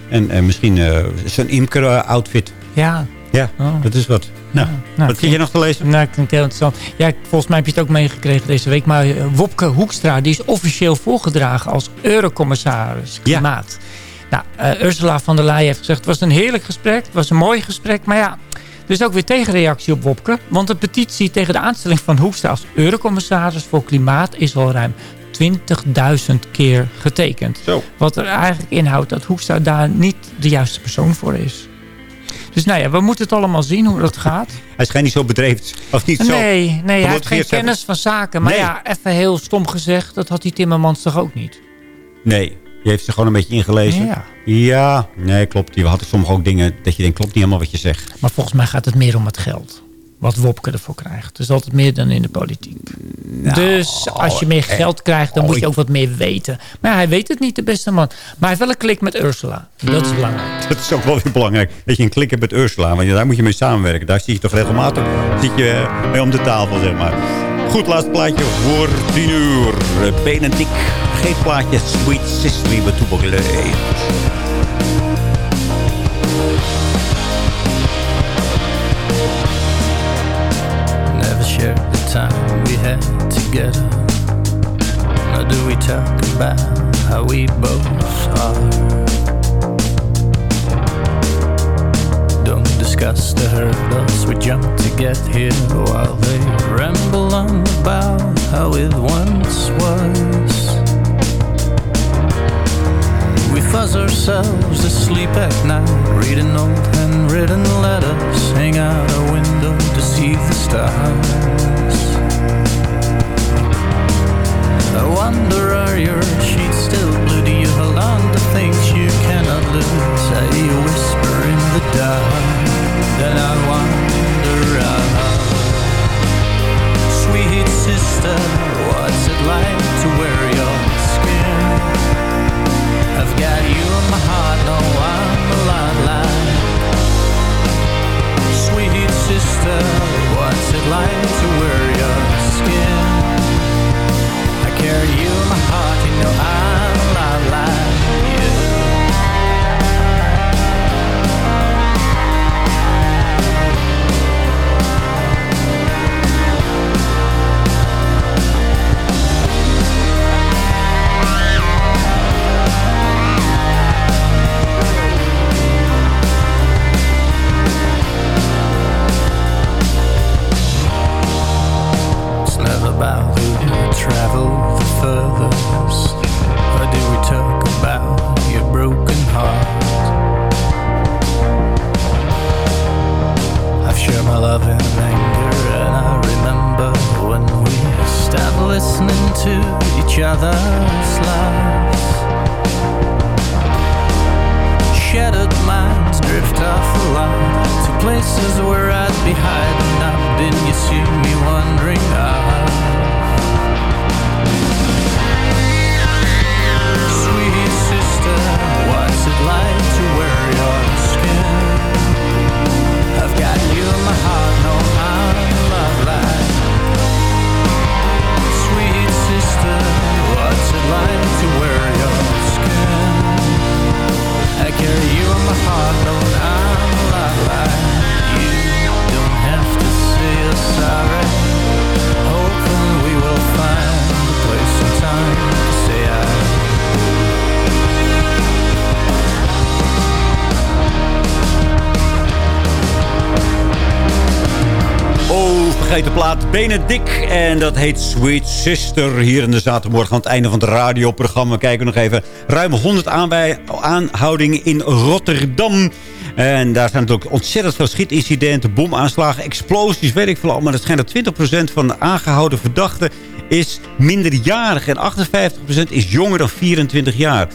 En eh, misschien eh, zo'n imker-outfit. Ja. Ja, dat is wat. Nou, wat vind je nog te lezen? Nou, het heel interessant. Ja, volgens mij heb je het ook meegekregen deze week. Maar eh, Wopke Hoekstra, die is officieel voorgedragen als eurocommissaris klimaat. Nou, eh, Ursula van der Leyen heeft gezegd, het was een heerlijk gesprek. Het was een mooi gesprek. Maar ja, er is ook weer tegenreactie op Wopke. Want de petitie tegen de aanstelling van Hoekstra als eurocommissaris voor klimaat is al ruim 20.000 keer getekend. Wat er eigenlijk inhoudt dat Hoekstra daar niet de juiste persoon voor is. Dus nou ja, we moeten het allemaal zien hoe dat gaat. Hij schijnt niet zo bedreven. Of niet zo. Nee, nee hij heeft geen kennis van zaken. Maar Nee. ja, even heel stom gezegd, dat had die Timmermans toch ook niet? Nee, je heeft zich gewoon een beetje ingelezen. Ja. Ja, nee, klopt. Je had soms ook dingen dat je denkt, klopt niet helemaal wat je zegt. Maar volgens mij gaat het meer om het geld. Wat Wopke ervoor krijgt. Dus altijd meer dan in de politiek. dus als je meer eh, geld krijgt, dan moet je ook wat meer weten. Maar ja, hij weet het niet, de beste man. Maar hij heeft wel een klik met Ursula. Dat is belangrijk. Dat is ook wel weer belangrijk. Dat je een klik hebt met Ursula. Want daar moet je mee samenwerken. Daar zie je toch regelmatig zit je mee om de tafel, zeg maar. Goed, laatste plaatje voor 10 uur. Eh, Benedict. Geen plaatje. Sweet Sister met Toepak time we had together. Nor do we talk about how we both are. Don't discuss the hurdles we jumped to get here while they ramble on about how it once was. Fuzz ourselves asleep at night, reading old handwritten letters, hang out a window to see the stars. I wonder, are your sheets still blue? Do you hold on to things you cannot lose? I whisper in the dark, then I wonder out. Sweet sister, what's it like to wear your? I've got you in my heart, no, I'm. Sweet sister, what's it like to wear your skin? I carry you in my heart, you know I'm a limelight. share my love and anger. And I remember when we stopped listening to each other's lies. Shattered minds drift off the line to places where I'd be hiding. Didn't you see me wandering? Ah. Vergeet de plaat Benedict. En dat heet Sweet Sister. Hier in de zaterdagmorgen aan het einde van het radioprogramma. Kijken we nog even. Ruim 100 aanbij- aanhoudingen in Rotterdam. En daar zijn natuurlijk ontzettend veel schietincidenten, bomaanslagen, explosies, weet ik veel. Maar het schijnt dat 20% van de aangehouden verdachten is minderjarig. En 58% is jonger dan 24 jaar.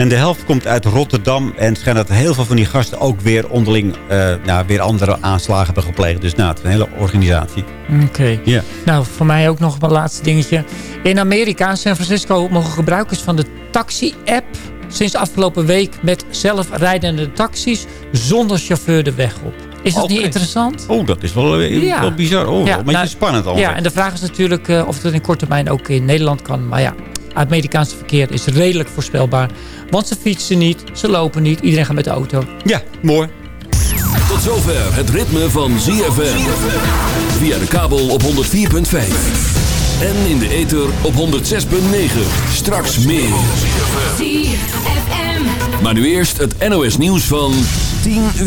En de helft komt uit Rotterdam. En het schijnt dat heel veel van die gasten ook weer onderling eh, nou, weer andere aanslagen hebben gepleegd. Dus nou, het is een hele organisatie. Oké. Ja. Nou, voor mij ook nog een laatste dingetje. In Amerika, San Francisco, mogen gebruikers van de taxi-app... sinds afgelopen week met zelfrijdende taxis... zonder chauffeur de weg op. Is dat niet interessant? Oh, dat is wel, eh, Ja. wel bizar. Oh, Ja, wel een beetje nou, spannend allemaal. Ja, en de vraag is natuurlijk eh, of het in korte termijn ook in Nederland kan. Maar ja, het Amerikaanse verkeer is redelijk voorspelbaar. Want ze fietsen niet, ze lopen niet. Iedereen gaat met de auto. Ja, mooi. Tot zover het ritme van ZFM. Via de kabel op 104.5. En in de ether op 106.9. Straks meer. Maar nu eerst het NOS nieuws van 10 uur.